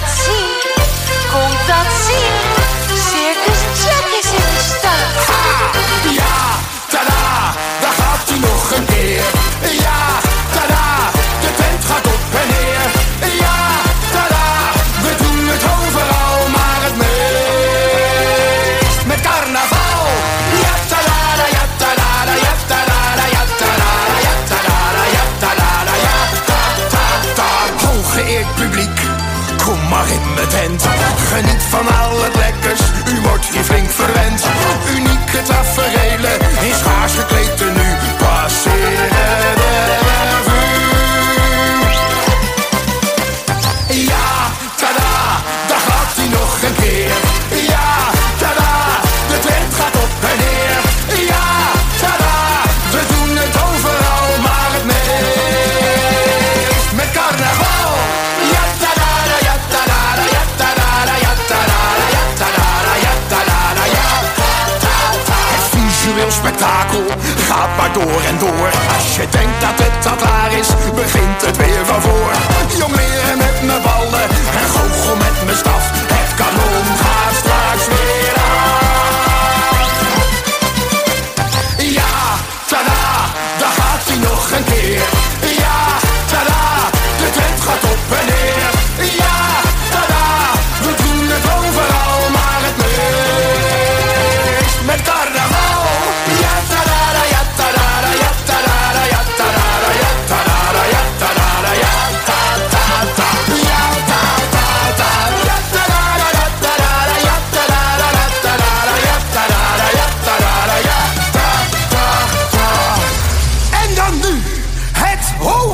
dat zien? Komt dat zien? Circus Jack is in de stad. Ja, tada, daar gaat hij nog een keer. Ja, tada, de tent gaat op en neer. Ja, tada, we doen het overal, maar het meest met carnaval. Ja, tada, ja, tada, ja, tada, ja, tada, ja, tada, ja, tada, ja, ta, ta, ta. Hooggeëerd publiek, kom maar in mijn tent. Geniet van al het lekkers, Het visueel spektakel gaat maar door en door. Als je denkt dat het al klaar is, begint het weer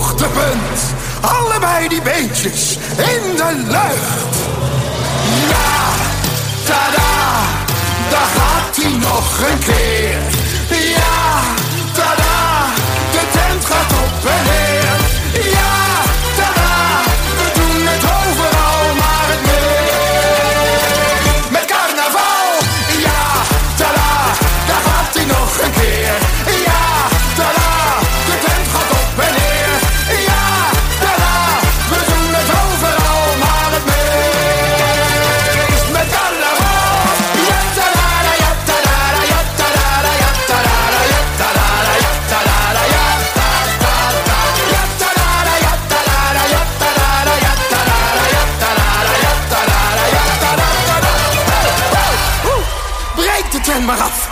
hoogtepunt. Allebei die beentjes in de lucht. Ja, tada, daar gaat hij nog een keer. Ten mal raus!